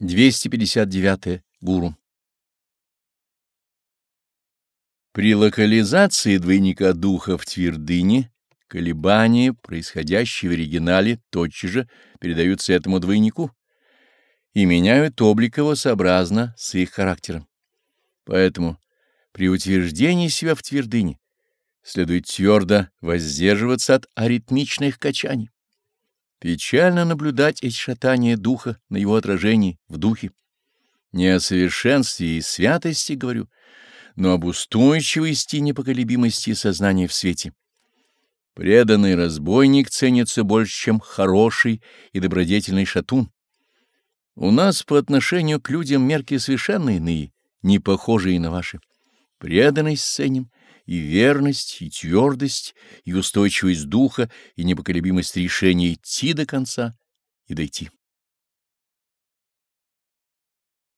259. Гуру. При локализации двойника духа в твердыне колебания, происходящие в оригинале, тотчас же передаются этому двойнику и меняют облик его сообразно с их характером. Поэтому при утверждении себя в твердыне следует твердо воздерживаться от аритмичных качаний. Печально наблюдать эти шатания духа на его отражении в духе. Не о совершенстве и святости говорю, но об устойчивости и непоколебимости сознания в свете. Преданный разбойник ценится больше, чем хороший и добродетельный шатун. У нас по отношению к людям мерки совершенно иные, не похожие на ваши. Преданность ценим, и верность, и твердость, и устойчивость духа, и непоколебимость решения идти до конца и дойти.